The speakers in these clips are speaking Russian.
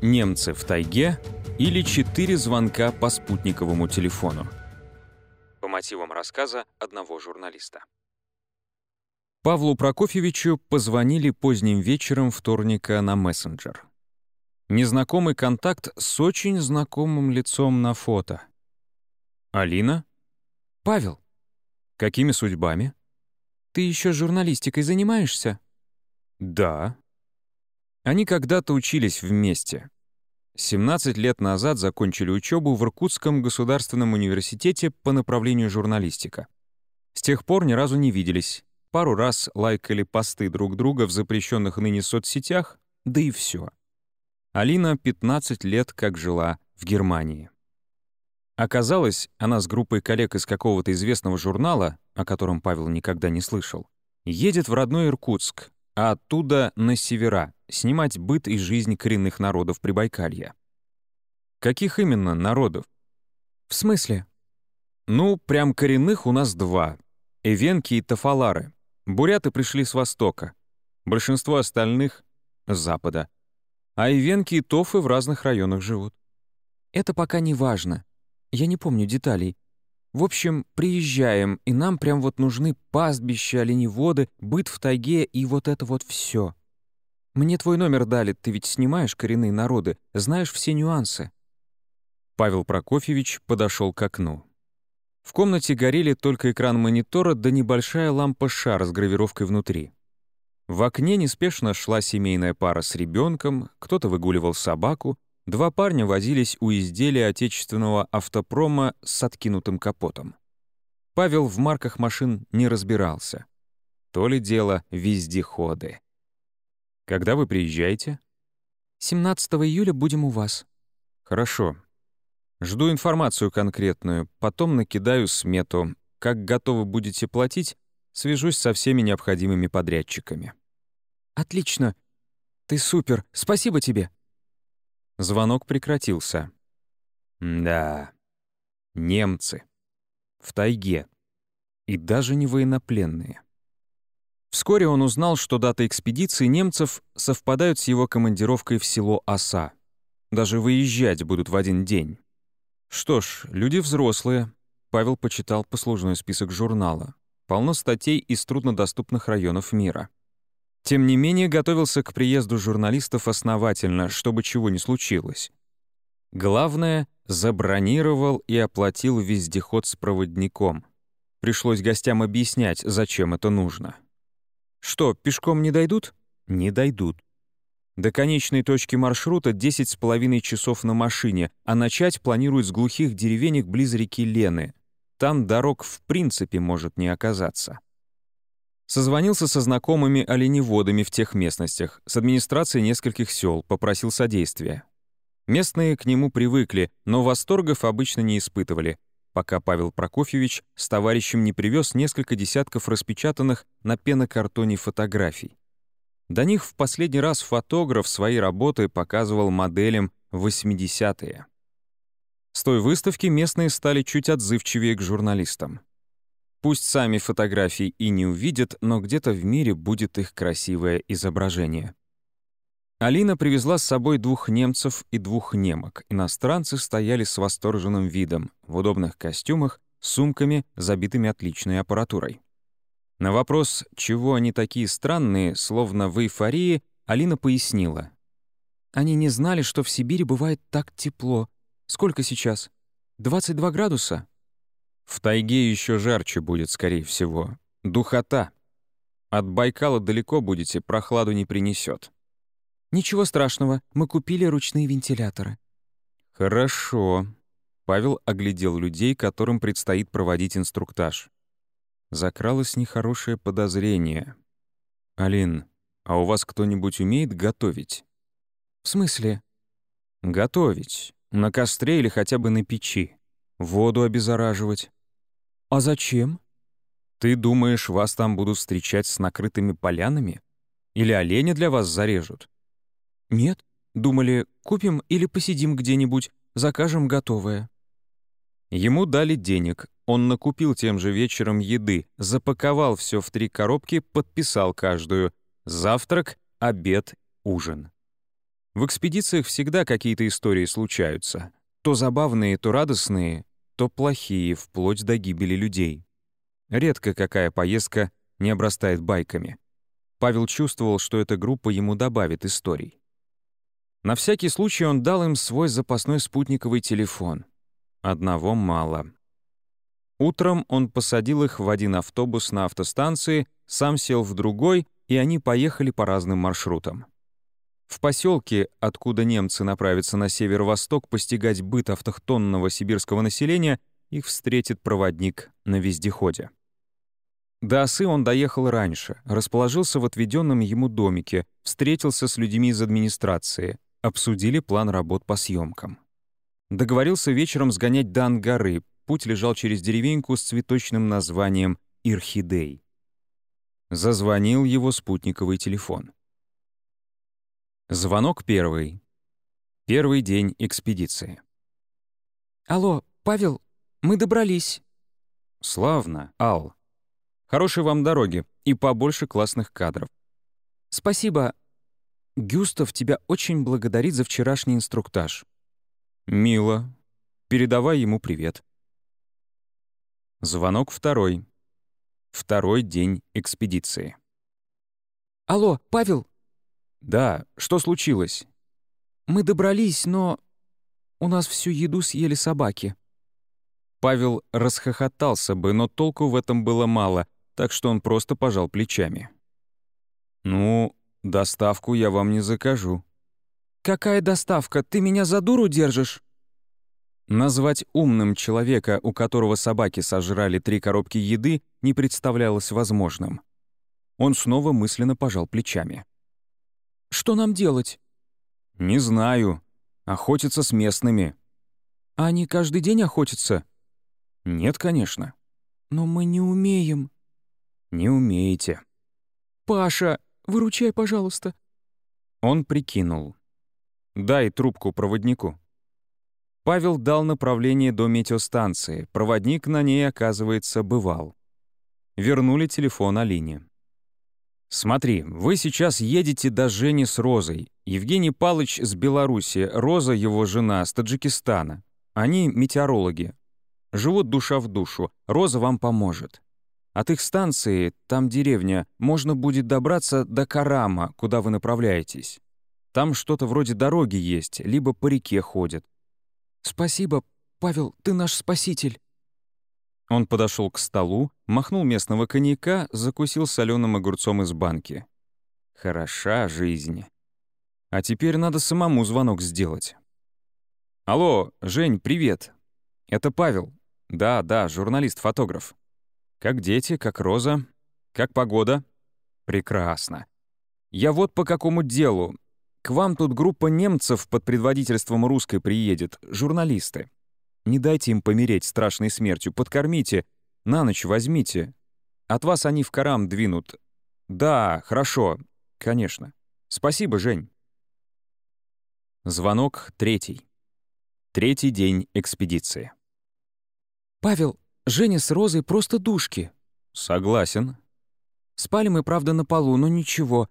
Немцы в тайге или четыре звонка по спутниковому телефону. По мотивам рассказа одного журналиста. Павлу Прокофьевичу позвонили поздним вечером вторника на мессенджер. Незнакомый контакт с очень знакомым лицом на фото. «Алина?» «Павел». «Какими судьбами?» «Ты еще журналистикой занимаешься?» «Да». Они когда-то учились вместе. 17 лет назад закончили учебу в Иркутском государственном университете по направлению журналистика. С тех пор ни разу не виделись. Пару раз лайкали посты друг друга в запрещенных ныне соцсетях, да и все. Алина 15 лет как жила в Германии. Оказалось, она с группой коллег из какого-то известного журнала, о котором Павел никогда не слышал, едет в родной Иркутск, а оттуда на севера, снимать быт и жизнь коренных народов Прибайкалья. Каких именно народов? В смысле? Ну, прям коренных у нас два. Эвенки и Тафалары. Буряты пришли с востока. Большинство остальных — с запада. А эвенки и тофы в разных районах живут. Это пока не важно. Я не помню деталей. В общем, приезжаем, и нам прям вот нужны пастбища, оленеводы, быт в тайге и вот это вот все. Мне твой номер дали, ты ведь снимаешь коренные народы, знаешь все нюансы. Павел Прокофьевич подошел к окну. В комнате горели только экран монитора да небольшая лампа-шар с гравировкой внутри. В окне неспешно шла семейная пара с ребенком, кто-то выгуливал собаку, Два парня возились у изделия отечественного автопрома с откинутым капотом. Павел в марках машин не разбирался. То ли дело вездеходы. Когда вы приезжаете? 17 июля будем у вас. Хорошо. Жду информацию конкретную, потом накидаю смету. Как готовы будете платить, свяжусь со всеми необходимыми подрядчиками. Отлично. Ты супер. Спасибо тебе. Звонок прекратился. Да, немцы. В тайге. И даже не военнопленные. Вскоре он узнал, что дата экспедиции немцев совпадают с его командировкой в село Оса. Даже выезжать будут в один день. Что ж, люди взрослые. Павел почитал послужной список журнала. Полно статей из труднодоступных районов мира. Тем не менее, готовился к приезду журналистов основательно, чтобы чего не случилось. Главное, забронировал и оплатил вездеход с проводником. Пришлось гостям объяснять, зачем это нужно. Что, пешком не дойдут? Не дойдут. До конечной точки маршрута 10 с половиной часов на машине, а начать планируют с глухих деревенек близ реки Лены. Там дорог в принципе может не оказаться. Созвонился со знакомыми оленеводами в тех местностях, с администрацией нескольких сел, попросил содействия. Местные к нему привыкли, но восторгов обычно не испытывали, пока Павел Прокофьевич с товарищем не привез несколько десятков распечатанных на пенокартоне фотографий. До них в последний раз фотограф свои работы показывал моделям 80-е. С той выставки местные стали чуть отзывчивее к журналистам. Пусть сами фотографии и не увидят, но где-то в мире будет их красивое изображение. Алина привезла с собой двух немцев и двух немок. Иностранцы стояли с восторженным видом, в удобных костюмах, сумками, забитыми отличной аппаратурой. На вопрос, чего они такие странные, словно в эйфории, Алина пояснила. «Они не знали, что в Сибири бывает так тепло. Сколько сейчас? 22 градуса?» В тайге еще жарче будет, скорее всего. Духота. От Байкала далеко будете, прохладу не принесет. Ничего страшного, мы купили ручные вентиляторы. Хорошо. Павел оглядел людей, которым предстоит проводить инструктаж. Закралось нехорошее подозрение. «Алин, а у вас кто-нибудь умеет готовить?» «В смысле?» «Готовить. На костре или хотя бы на печи. Воду обеззараживать. «А зачем?» «Ты думаешь, вас там будут встречать с накрытыми полянами? Или оленя для вас зарежут?» «Нет. Думали, купим или посидим где-нибудь, закажем готовое». Ему дали денег. Он накупил тем же вечером еды, запаковал все в три коробки, подписал каждую. Завтрак, обед, ужин. В экспедициях всегда какие-то истории случаются. То забавные, то радостные, то плохие, вплоть до гибели людей. Редко какая поездка не обрастает байками. Павел чувствовал, что эта группа ему добавит историй. На всякий случай он дал им свой запасной спутниковый телефон. Одного мало. Утром он посадил их в один автобус на автостанции, сам сел в другой, и они поехали по разным маршрутам. В поселке, откуда немцы направятся на северо-восток постигать быт автохтонного сибирского населения, их встретит проводник на вездеходе. До осы он доехал раньше, расположился в отведенном ему домике, встретился с людьми из администрации, обсудили план работ по съемкам. Договорился вечером сгонять до Ангары, путь лежал через деревеньку с цветочным названием Ирхидей. Зазвонил его спутниковый телефон. Звонок первый. Первый день экспедиции. «Алло, Павел, мы добрались». «Славно, Ал. Хорошей вам дороги и побольше классных кадров». «Спасибо. Гюстав тебя очень благодарит за вчерашний инструктаж». «Мило. Передавай ему привет». Звонок второй. Второй день экспедиции. «Алло, Павел, «Да, что случилось?» «Мы добрались, но у нас всю еду съели собаки». Павел расхохотался бы, но толку в этом было мало, так что он просто пожал плечами. «Ну, доставку я вам не закажу». «Какая доставка? Ты меня за дуру держишь?» Назвать умным человека, у которого собаки сожрали три коробки еды, не представлялось возможным. Он снова мысленно пожал плечами. Что нам делать?» «Не знаю. Охотиться с местными». «А они каждый день охотятся?» «Нет, конечно». «Но мы не умеем». «Не умеете». «Паша, выручай, пожалуйста». Он прикинул. «Дай трубку проводнику». Павел дал направление до метеостанции. Проводник на ней, оказывается, бывал. Вернули телефон Алине. «Смотри, вы сейчас едете до Жени с Розой. Евгений Палыч с Беларуси, Роза, его жена, с Таджикистана. Они метеорологи. Живут душа в душу. Роза вам поможет. От их станции, там деревня, можно будет добраться до Карама, куда вы направляетесь. Там что-то вроде дороги есть, либо по реке ходят». «Спасибо, Павел, ты наш спаситель». Он подошел к столу, махнул местного коньяка, закусил соленым огурцом из банки. Хороша жизнь. А теперь надо самому звонок сделать. «Алло, Жень, привет. Это Павел. Да, да, журналист-фотограф. Как дети, как Роза, как погода? Прекрасно. Я вот по какому делу. К вам тут группа немцев под предводительством русской приедет, журналисты. Не дайте им помереть страшной смертью, подкормите, на ночь возьмите. От вас они в карам двинут. Да, хорошо, конечно. Спасибо, Жень. Звонок третий. Третий день экспедиции. «Павел, Женя с Розой просто душки». «Согласен». «Спали мы, правда, на полу, но ничего.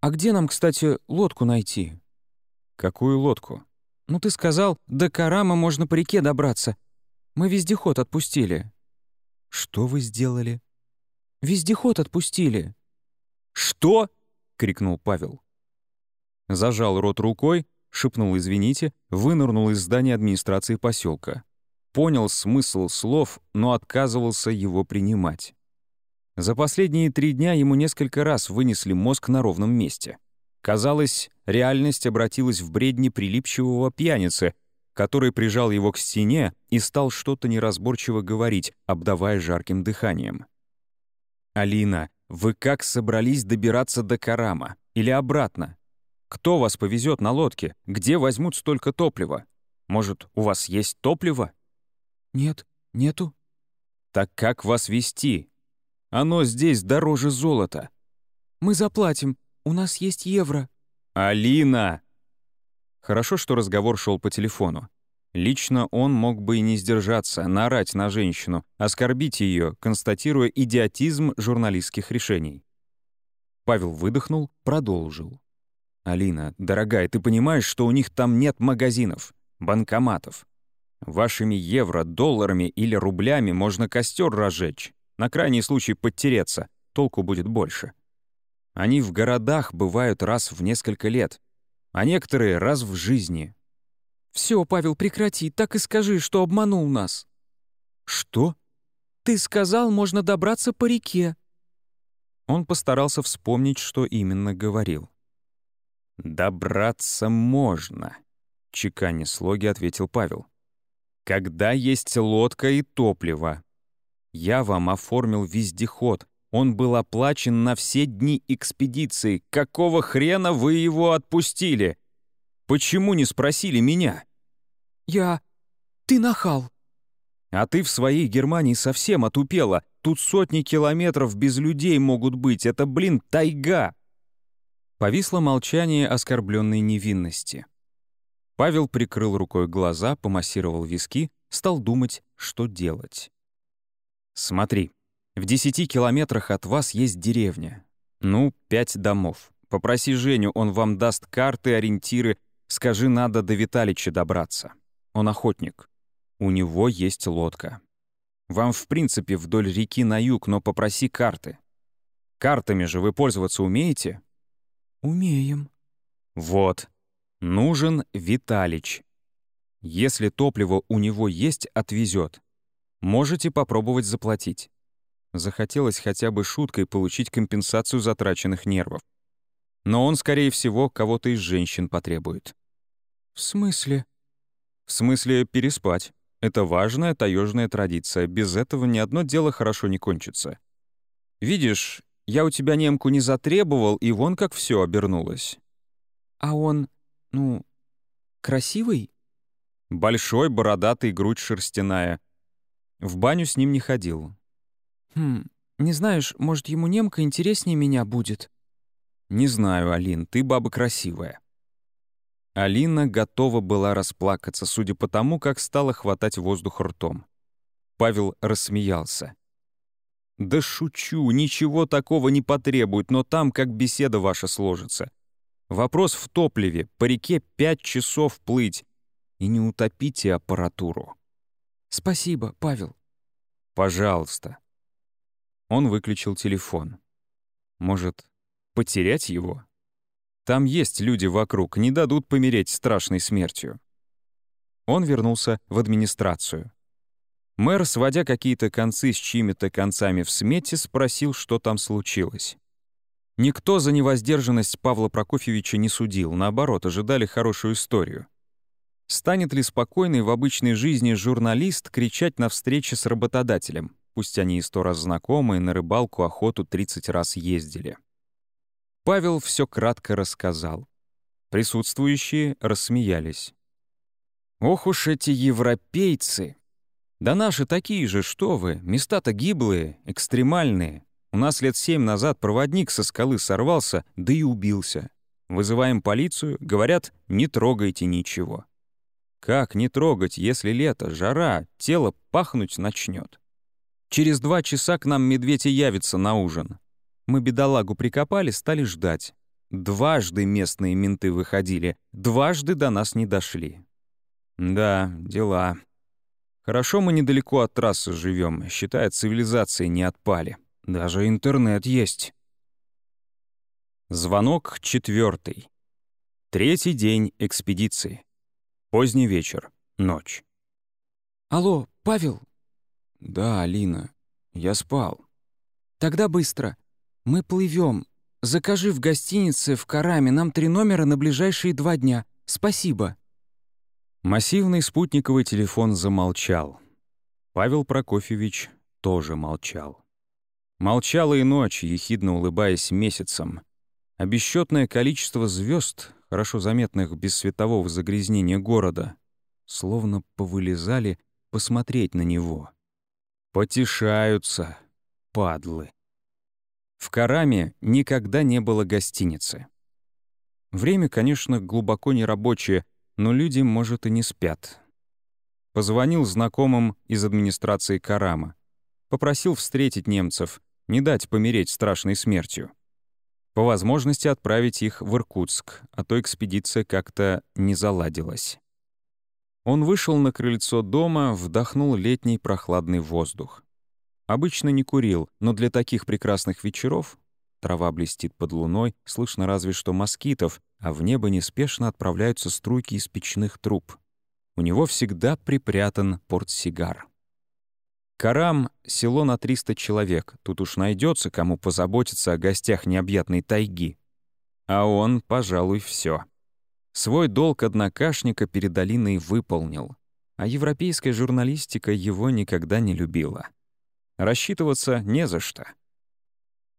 А где нам, кстати, лодку найти?» «Какую лодку?» «Ну ты сказал, до Карама можно по реке добраться. Мы вездеход отпустили». «Что вы сделали?» «Вездеход отпустили». «Что?» — крикнул Павел. Зажал рот рукой, шепнул «извините», вынырнул из здания администрации поселка. Понял смысл слов, но отказывался его принимать. За последние три дня ему несколько раз вынесли мозг на ровном месте. Казалось, реальность обратилась в бредни прилипчивого пьяницы, который прижал его к стене и стал что-то неразборчиво говорить, обдавая жарким дыханием. «Алина, вы как собрались добираться до Карама? Или обратно? Кто вас повезет на лодке? Где возьмут столько топлива? Может, у вас есть топливо?» «Нет, нету». «Так как вас вести? Оно здесь дороже золота». «Мы заплатим, у нас есть евро». «Алина!» Хорошо, что разговор шел по телефону. Лично он мог бы и не сдержаться, наорать на женщину, оскорбить ее, констатируя идиотизм журналистских решений. Павел выдохнул, продолжил. «Алина, дорогая, ты понимаешь, что у них там нет магазинов, банкоматов? Вашими евро, долларами или рублями можно костер разжечь, на крайний случай подтереться, толку будет больше. Они в городах бывают раз в несколько лет, а некоторые — раз в жизни». «Все, Павел, прекрати, так и скажи, что обманул нас». «Что?» «Ты сказал, можно добраться по реке». Он постарался вспомнить, что именно говорил. «Добраться можно», — чеканя слоги ответил Павел. «Когда есть лодка и топливо. Я вам оформил вездеход. Он был оплачен на все дни экспедиции. Какого хрена вы его отпустили? Почему не спросили меня?» «Я... Ты нахал». «А ты в своей Германии совсем отупела. Тут сотни километров без людей могут быть. Это, блин, тайга!» Повисло молчание оскорбленной невинности. Павел прикрыл рукой глаза, помассировал виски, стал думать, что делать. «Смотри, в десяти километрах от вас есть деревня. Ну, пять домов. Попроси Женю, он вам даст карты, ориентиры. Скажи, надо до Виталича добраться. Он охотник. У него есть лодка. Вам, в принципе, вдоль реки на юг, но попроси карты. Картами же вы пользоваться умеете?» «Умеем». «Вот. Нужен Виталич. Если топливо у него есть, отвезет. Можете попробовать заплатить». Захотелось хотя бы шуткой получить компенсацию затраченных нервов. Но он, скорее всего, кого-то из женщин потребует. «В смысле?» «В смысле переспать. Это важная таежная традиция. Без этого ни одно дело хорошо не кончится. Видишь, я у тебя немку не затребовал, и вон как все обернулось. А он, ну, красивый? Большой, бородатый, грудь шерстяная. В баню с ним не ходил. Хм, не знаешь, может, ему немка интереснее меня будет? Не знаю, Алин, ты баба красивая. Алина готова была расплакаться, судя по тому, как стала хватать воздух ртом. Павел рассмеялся. «Да шучу, ничего такого не потребует, но там как беседа ваша сложится. Вопрос в топливе, по реке пять часов плыть. И не утопите аппаратуру». «Спасибо, Павел». «Пожалуйста». Он выключил телефон. «Может, потерять его?» Там есть люди вокруг, не дадут помереть страшной смертью. Он вернулся в администрацию. Мэр, сводя какие-то концы с чьими-то концами в смете, спросил, что там случилось. Никто за невоздержанность Павла Прокофьевича не судил, наоборот, ожидали хорошую историю. Станет ли спокойный в обычной жизни журналист кричать на встрече с работодателем, пусть они и сто раз знакомые, на рыбалку, охоту 30 раз ездили? Павел все кратко рассказал. Присутствующие рассмеялись. «Ох уж эти европейцы!» «Да наши такие же, что вы, места-то гиблые, экстремальные. У нас лет семь назад проводник со скалы сорвался, да и убился. Вызываем полицию, говорят, не трогайте ничего. Как не трогать, если лето, жара, тело пахнуть начнет? Через два часа к нам медведь явится на ужин. Мы бедолагу прикопали, стали ждать. Дважды местные менты выходили, дважды до нас не дошли. Да, дела. Хорошо мы недалеко от трассы живем, считая, цивилизации не отпали. Даже интернет есть. Звонок четвертый. Третий день экспедиции. Поздний вечер. Ночь. «Алло, Павел?» «Да, Алина. Я спал». «Тогда быстро. Мы плывем. Закажи в гостинице в Караме нам три номера на ближайшие два дня. Спасибо». Массивный спутниковый телефон замолчал. Павел Прокофьевич тоже молчал. Молчала и ночь, ехидно улыбаясь месяцем. А бесчетное количество звезд, хорошо заметных без светового загрязнения города, словно повылезали посмотреть на него. Потешаются, падлы. В Караме никогда не было гостиницы. Время, конечно, глубоко нерабочее, но люди, может, и не спят. Позвонил знакомым из администрации Карама. Попросил встретить немцев, не дать помереть страшной смертью. По возможности отправить их в Иркутск, а то экспедиция как-то не заладилась. Он вышел на крыльцо дома, вдохнул летний прохладный воздух. Обычно не курил, но для таких прекрасных вечеров трава блестит под луной, слышно разве что москитов, а в небо неспешно отправляются струйки из печных труб. У него всегда припрятан портсигар. Карам — село на 300 человек. Тут уж найдется, кому позаботиться о гостях необъятной тайги. А он, пожалуй, все. Свой долг однокашника перед долиной выполнил. А европейская журналистика его никогда не любила. Рассчитываться не за что.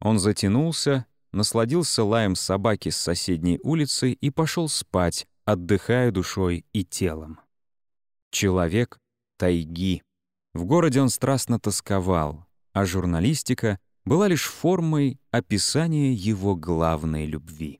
Он затянулся, насладился лаем собаки с соседней улицы и пошел спать, отдыхая душой и телом. Человек тайги. В городе он страстно тосковал, а журналистика была лишь формой описания его главной любви.